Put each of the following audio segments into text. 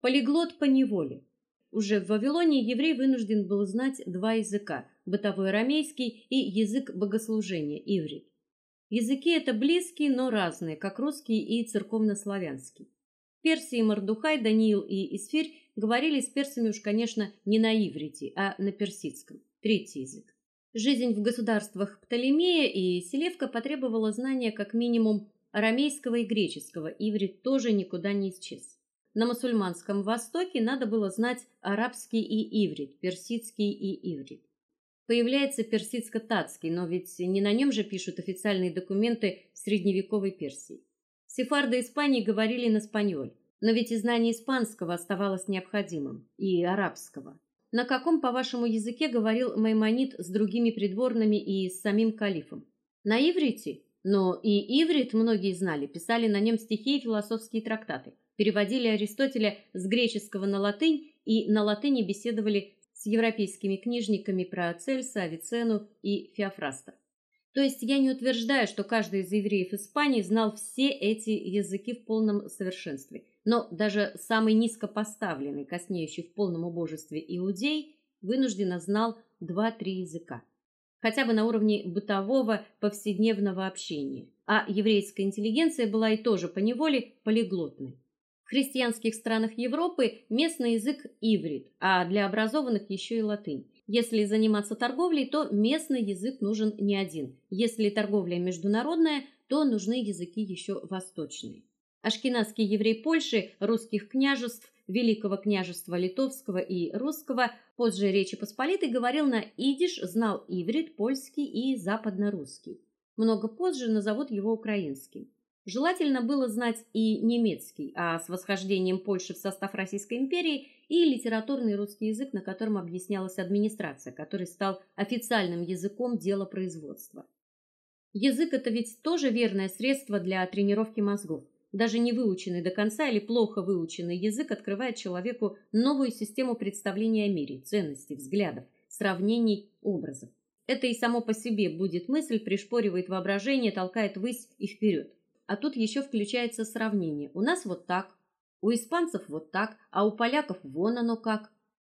Полиглот по неволе. Уже в Вавилоне еврей вынужден был знать два языка: бытовой арамейский и язык богослужения иврит. Языки это близкие, но разные, как русский и церковнославянский. В Персии Мордухай, Даниил и Исфирь говорили с персами уж, конечно, не на иврите, а на персидском, третий язык. Жизнь в государствах Птолемея и Селевка потребовала знания как минимум арамейского и греческого. Иврит тоже никуда не исчез. На мусульманском Востоке надо было знать арабский и иврит, персидский и иврит появляется персидско-татский, но ведь не на нем же пишут официальные документы средневековой Персии. Сефарды Испании говорили на спаньоль, но ведь и знание испанского оставалось необходимым, и арабского. На каком, по-вашему, языке говорил Маймонид с другими придворными и с самим калифом? На иврите? Но и иврит многие знали, писали на нем стихи и философские трактаты, переводили Аристотеля с греческого на латынь и на латыни беседовали с европейскими книжниками про Цельса, Авиценну и Феофраста. То есть я не утверждаю, что каждый из евреев Испании знал все эти языки в полном совершенстве, но даже самый низкопоставленный, коснеющий в полном убожестве иудей, вынужденно знал два-три языка, хотя бы на уровне бытового повседневного общения. А еврейская интеллигенция была и тоже по неволе полиглотной. В христианских странах Европы местный язык иврит, а для образованных еще и латынь. Если заниматься торговлей, то местный язык нужен не один. Если торговля международная, то нужны языки еще восточные. Ашкеназский еврей Польши, русских княжеств, Великого княжества Литовского и Русского, позже Речи Посполитой говорил на идиш, знал иврит, польский и западнорусский. Много позже назовут его украинским. Желательно было знать и немецкий, а с восхождением Польши в состав Российской империи и литературный русский язык, на котором объяснялась администрация, который стал официальным языком дела производства. Язык это ведь тоже верное средство для тренировки мозгов. Даже не выученный до конца или плохо выученный язык открывает человеку новую систему представления о мире, ценностей, взглядов, сравнений, образов. Это и само по себе будет мысль, пришпоривает воображение, толкает ввысь и вперед. А тут еще включается сравнение. У нас вот так, у испанцев вот так, а у поляков вон оно как.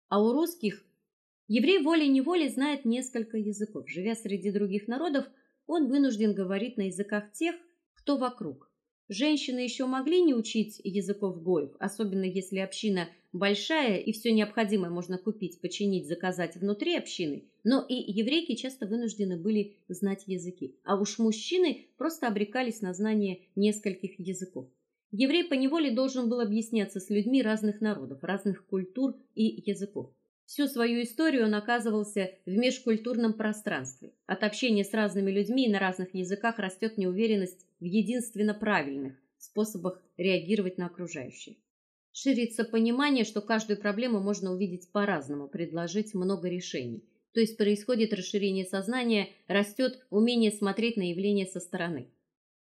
А у русских еврей волей-неволей знает несколько языков. Живя среди других народов, он вынужден говорить на языках тех, кто вокруг. Женщины еще могли не учить языков гоев, особенно если община большая и все необходимое можно купить, починить, заказать внутри общины, но и еврейки часто вынуждены были знать языки. А уж мужчины просто обрекались на знание нескольких языков. Еврей по неволе должен был объясняться с людьми разных народов, разных культур и языков. Всю свою историю он оказывался в межкультурном пространстве. От общения с разными людьми на разных языках растет неуверенность в единственно правильных способах реагировать на окружающее. Ширится понимание, что каждую проблему можно увидеть по-разному, предложить много решений. То есть происходит расширение сознания, растет умение смотреть на явления со стороны.